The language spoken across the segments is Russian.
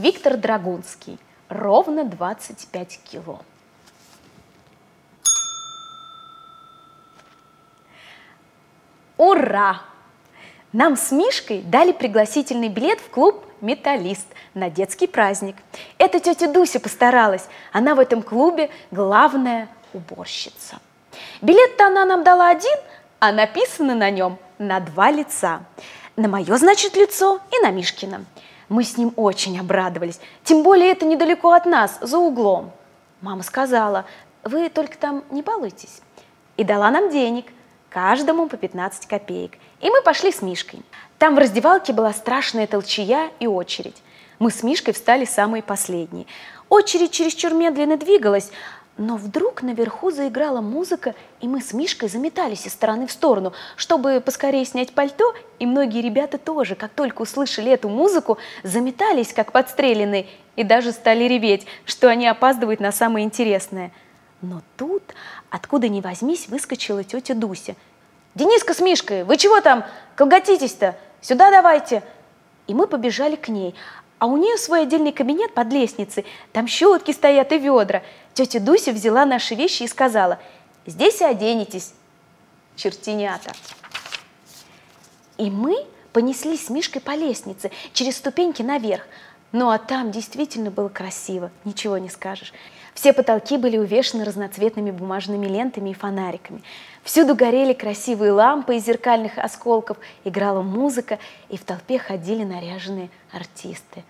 Виктор Драгунский. Ровно 25 кило. Ура! Нам с Мишкой дали пригласительный билет в клуб «Металлист» на детский праздник. Это тетя Дуся постаралась. Она в этом клубе главная уборщица. Билет-то она нам дала один, а написано на нем на два лица. На мое, значит, лицо и на Мишкина. Мы с ним очень обрадовались. Тем более это недалеко от нас, за углом. Мама сказала, вы только там не балуйтесь. И дала нам денег, каждому по 15 копеек. И мы пошли с Мишкой. Там в раздевалке была страшная толчая и очередь. Мы с Мишкой встали самые последние. Очередь чересчур медленно двигалась, но вдруг наверху заиграла музыка, и мы с Мишкой заметались из стороны в сторону, чтобы поскорее снять пальто, и многие ребята тоже, как только услышали эту музыку, заметались, как подстреленные, и даже стали реветь, что они опаздывают на самое интересное. Но тут, откуда ни возьмись, выскочила тетя Дуся. «Дениска с Мишкой, вы чего там колготитесь-то? Сюда давайте!» И мы побежали к ней, а у нее свой отдельный кабинет под лестницей, там щетки стоят и ведра. Тетя Дуся взяла наши вещи и сказала, здесь и оденетесь, чертенята. И мы понеслись с Мишкой по лестнице, через ступеньки наверх. Ну а там действительно было красиво, ничего не скажешь. Все потолки были увешаны разноцветными бумажными лентами и фонариками. Всюду горели красивые лампы из зеркальных осколков, играла музыка, и в толпе ходили наряженные артисты.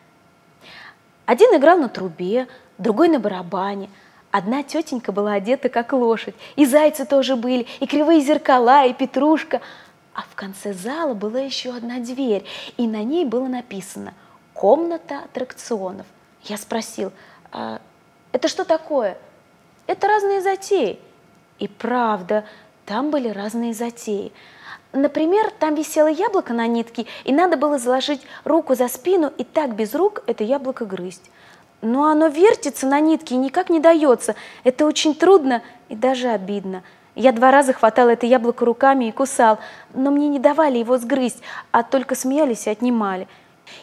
Один играл на трубе, другой на барабане. Одна тетенька была одета как лошадь, и зайцы тоже были, и кривые зеркала, и петрушка. А в конце зала была еще одна дверь, и на ней было написано «Комната аттракционов». Я спросил, а это что такое? Это разные затеи. И правда, там были разные затеи. Например, там висело яблоко на нитке, и надо было заложить руку за спину и так без рук это яблоко грызть. Но оно вертится на нитке и никак не дается. Это очень трудно и даже обидно. Я два раза хватал это яблоко руками и кусал, но мне не давали его сгрызть, а только смеялись и отнимали.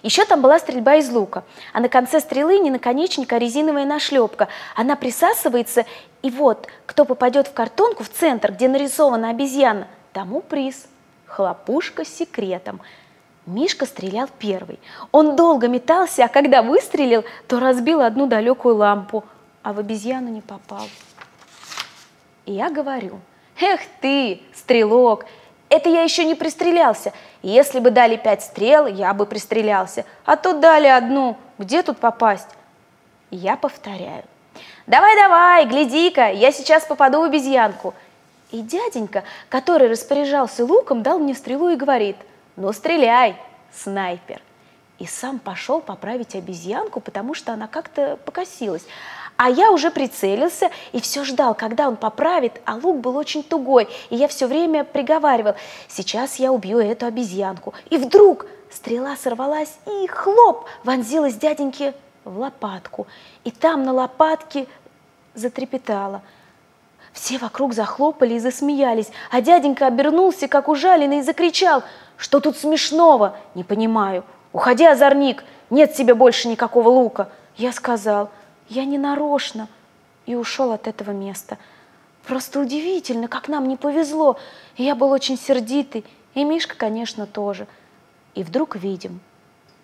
Еще там была стрельба из лука, а на конце стрелы не наконечника, а резиновая нашлепка. Она присасывается, и вот, кто попадет в картонку в центр, где нарисована обезьяна, тому приз. Хлопушка с секретом. Мишка стрелял первый. Он долго метался, а когда выстрелил, то разбил одну далекую лампу, а в обезьяну не попал. И я говорю, эх ты, стрелок, это я еще не пристрелялся. Если бы дали пять стрел, я бы пристрелялся. А тут дали одну. Где тут попасть? Я повторяю. Давай-давай, гляди-ка, я сейчас попаду в обезьянку. И дяденька, который распоряжался луком, дал мне стрелу и говорит, ну стреляй, снайпер. И сам пошел поправить обезьянку, потому что она как-то покосилась. А я уже прицелился и все ждал, когда он поправит, а лук был очень тугой, и я все время приговаривал, сейчас я убью эту обезьянку. И вдруг стрела сорвалась и хлоп вонзилась дяденьке в лопатку. И там на лопатке затрепетала. Все вокруг захлопали и засмеялись, а дяденька обернулся, как ужаленный, и закричал, что тут смешного, не понимаю. Уходи, озорник, нет тебе больше никакого лука. Я сказал, я не нарочно, и ушел от этого места. Просто удивительно, как нам не повезло. Я был очень сердитый, и Мишка, конечно, тоже. И вдруг видим,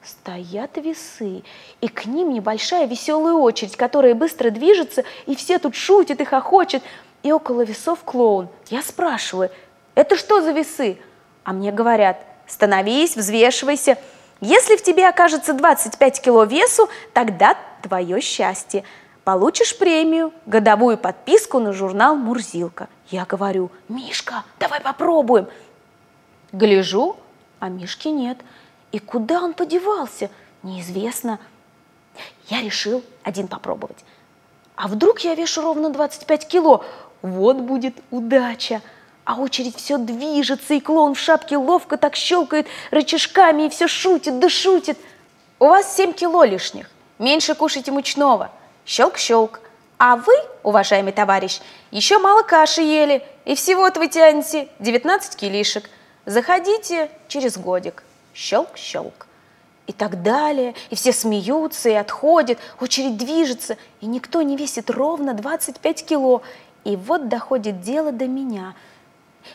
стоят весы, и к ним небольшая веселая очередь, которая быстро движется, и все тут шутят и хохочет, и около весов клоун. Я спрашиваю, это что за весы? А мне говорят, становись, взвешивайся. Если в тебе окажется 25 кило весу, тогда твое счастье. Получишь премию, годовую подписку на журнал «Мурзилка». Я говорю, Мишка, давай попробуем. Гляжу, а Мишки нет. И куда он подевался, неизвестно. Я решил один попробовать. А вдруг я вешу ровно 25 кило? Вот будет удача. А очередь все движется, и клоун в шапке ловко так щелкает рычажками и все шутит, да шутит. У вас 7 кило лишних меньше кушайте мучного. Щелк-щелк. А вы, уважаемый товарищ, еще мало каши ели, и всего-то вы тянете 19 килишек. Заходите через годик. Щелк-щелк. и так далее, и все смеются и отходят, очередь движется, и никто не весит ровно 25 кило. И вот доходит дело до меня.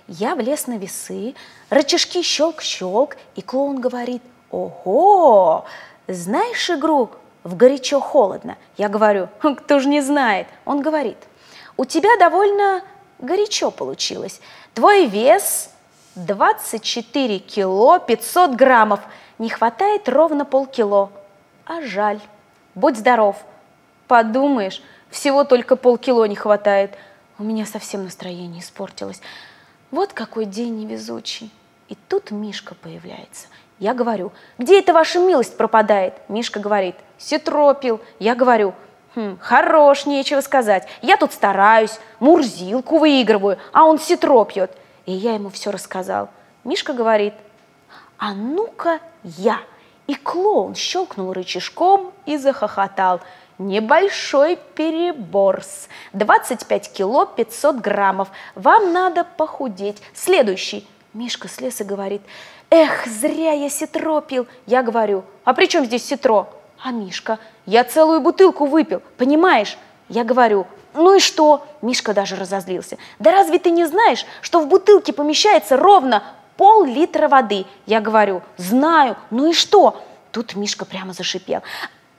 Я влез на весы, рычажки щелк-щелк, и клоун говорит, ого, знаешь игру в горячо-холодно? Я говорю, кто же не знает. Он говорит, у тебя довольно горячо получилось. Твой вес 24 кило 500 граммов – не хватает ровно полкило. А жаль. Будь здоров. Подумаешь, всего только полкило не хватает. У меня совсем настроение испортилось. Вот какой день невезучий. И тут Мишка появляется. Я говорю, где эта ваша милость пропадает? Мишка говорит, ситропил. Я говорю, хм, хорош, нечего сказать. Я тут стараюсь, мурзилку выигрываю, а он ситро пьет. И я ему все рассказал. Мишка говорит, а ну-ка я. И клоун щелкнул рычажком и захохотал. Небольшой переборс. 25 кило 500 граммов. Вам надо похудеть. Следующий. Мишка слез и говорит, эх, зря я ситро пил. Я говорю, а при чем здесь ситро? А Мишка, я целую бутылку выпил, понимаешь? Я говорю, ну и что? Мишка даже разозлился. Да разве ты не знаешь, что в бутылке помещается ровно пол-литра воды. Я говорю, знаю, ну и что? Тут Мишка прямо зашипел.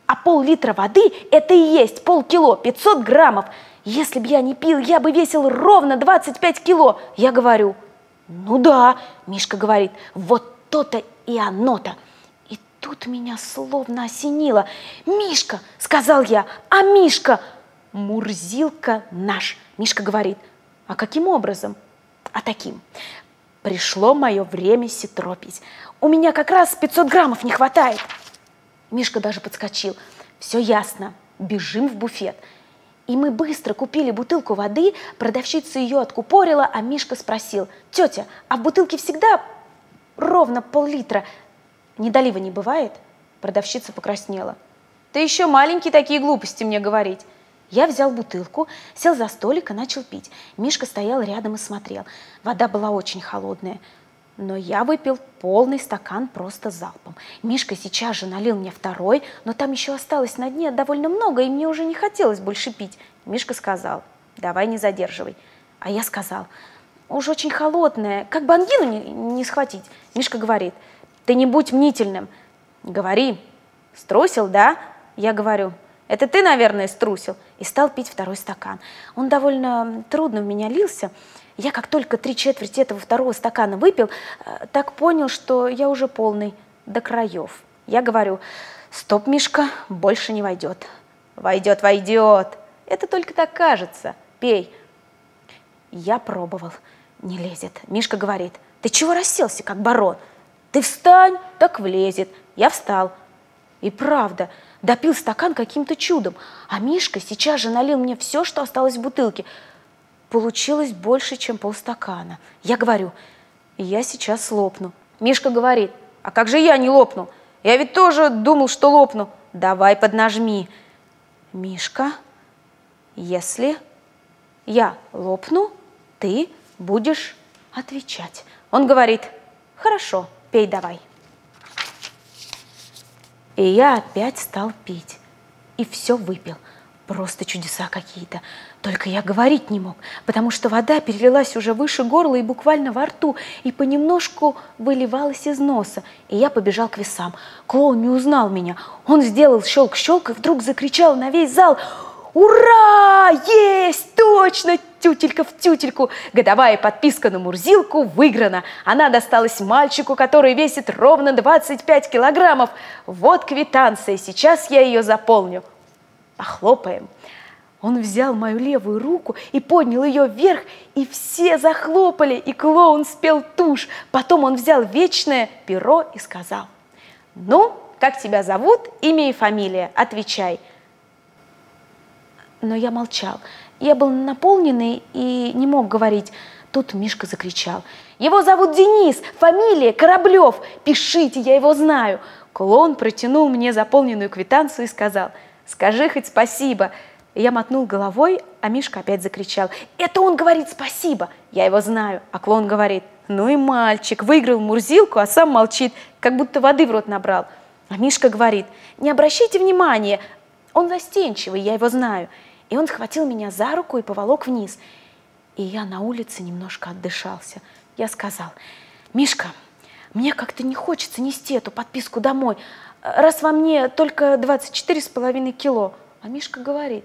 А пол-литра воды – это и есть полкило, 500 граммов. Если бы я не пил, я бы весил ровно 25 кило. Я говорю, ну да, Мишка говорит, вот то-то и оно-то. И тут меня словно осенило. «Мишка!» – сказал я, «а Мишка?» «Мурзилка наш!» Мишка говорит, «а каким образом?» «А таким. Пришло мое время ситропить. У меня как раз 500 граммов не хватает. Мишка даже подскочил. Все ясно. Бежим в буфет. И мы быстро купили бутылку воды, продавщица ее откупорила, а Мишка спросил, «Тетя, а в бутылке всегда ровно пол-литра? Недолива не бывает?» Продавщица покраснела. «Ты еще маленький такие глупости мне говорить. Я взял бутылку, сел за столик и начал пить. Мишка стоял рядом и смотрел. Вода была очень холодная. Но я выпил полный стакан просто залпом. Мишка сейчас же налил мне второй, но там еще осталось на дне довольно много, и мне уже не хотелось больше пить. Мишка сказал, давай не задерживай. А я сказал, уж очень холодная, как бы ангину не, не схватить. Мишка говорит, ты не будь мнительным. Говори, струсил, да? Я говорю, это ты, наверное, струсил. И стал пить второй стакан. Он довольно трудно в меня лился. Я как только три четверти этого второго стакана выпил, э, так понял, что я уже полный до краев. Я говорю, стоп, Мишка, больше не войдет. Войдет, войдет. Это только так кажется. Пей. Я пробовал. Не лезет. Мишка говорит, ты чего расселся, как барон? Ты встань, так влезет. Я встал. И правда, допил стакан каким-то чудом, а Мишка сейчас же налил мне все, что осталось в бутылке. Получилось больше, чем полстакана. Я говорю, я сейчас лопну. Мишка говорит, а как же я не лопну? Я ведь тоже думал, что лопну. Давай поднажми. Мишка, если я лопну, ты будешь отвечать. Он говорит, хорошо, пей давай. И я опять стал пить. И все выпил. Просто чудеса какие-то. Только я говорить не мог, потому что вода перелилась уже выше горла и буквально во рту, и понемножку выливалась из носа. И я побежал к весам. Клоун не узнал меня. Он сделал щелк-щелк и вдруг закричал на весь зал «Ура! Есть! Точно! Тютелька в тютельку. Годовая подписка на Мурзилку выиграна. Она досталась мальчику, который весит ровно 25 килограммов. Вот квитанция, сейчас я ее заполню. Похлопаем. Он взял мою левую руку и поднял ее вверх, и все захлопали, и клоун спел тушь. Потом он взял вечное перо и сказал, «Ну, как тебя зовут, имя и фамилия? Отвечай». Но я молчал. Я был наполненный и не мог говорить. Тут Мишка закричал. «Его зовут Денис, фамилия Кораблев. Пишите, я его знаю». Клоун протянул мне заполненную квитанцию и сказал, «Скажи хоть спасибо». Я мотнул головой, а Мишка опять закричал, «Это он говорит спасибо, я его знаю». А клоун говорит, «Ну и мальчик, выиграл Мурзилку, а сам молчит, как будто воды в рот набрал». А Мишка говорит, не обращайте внимания, он застенчивый, я его знаю. И он схватил меня за руку и поволок вниз. И я на улице немножко отдышался. Я сказал, Мишка, мне как-то не хочется нести эту подписку домой, раз во мне только 24,5 кило. А Мишка говорит,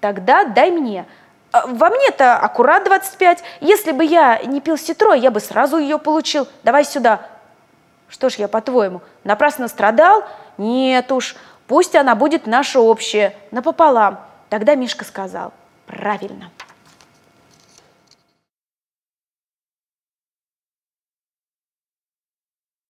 тогда дай мне. «А во мне-то аккурат 25. Если бы я не пил ситро, я бы сразу ее получил. Давай сюда. Что ж я, по-твоему, напрасно страдал? Нет уж, пусть она будет наша общая, напополам. Тогда Мишка сказал, правильно,